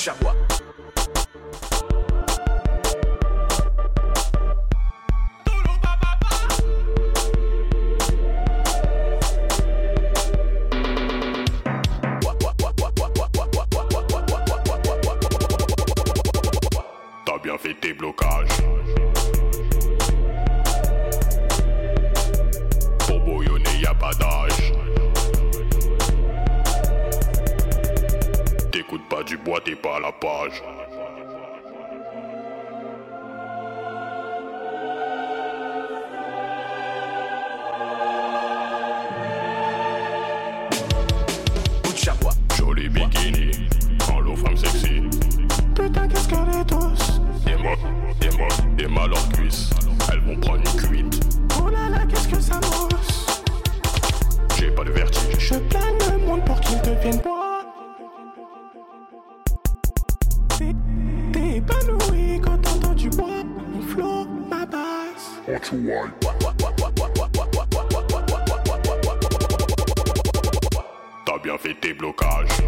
Chabois. T'as bien fait tes blocages. Pas à la page. Joli bikini, en l'eau femme sexy. Putain, qu'est-ce qu'elle est douce. Des mots, des mots, des mal leurs cuisses. Elles vont prendre une cuite. Oh là là, qu'est-ce que ça mousse. J'ai pas de vertige. Je plane le monde pour qu'il devienne bois. T'es épanoui quand t'entends du bois. Mon flow, ma basse. T'as bien fait tes blocages.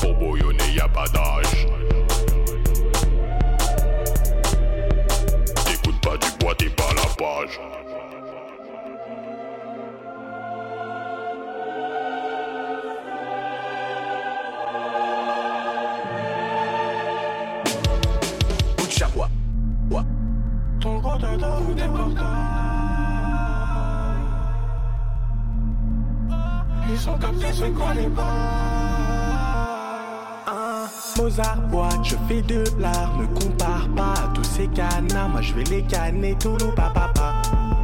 Pour bouillonner, y a pas d'âge. T'écoutes pas du bois, t'es pas la page. Ton gros des portails. Ils sont captés, c'est quoi les bails Un Mozart boîte, je fais de l'art, me compare pas à tous ces canards. Moi je vais les canner, tout le papa.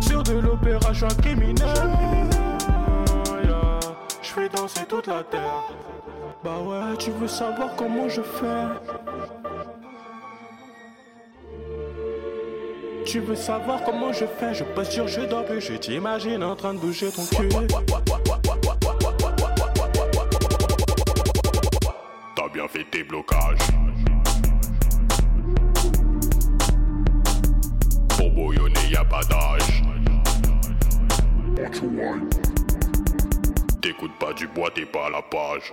Sur de l'opéra, je suis un criminel. Je fais danser toute la terre. Bah ouais, tu veux savoir comment je fais? Tu veux savoir comment je fais? Je poste sur je dors plus Je t'imagine en train de bouger ton cul T'as bien fait tes blocages. Pour bouillonner, y a pas d'âge. T'écoutes pas du bois, t'es pas à la page.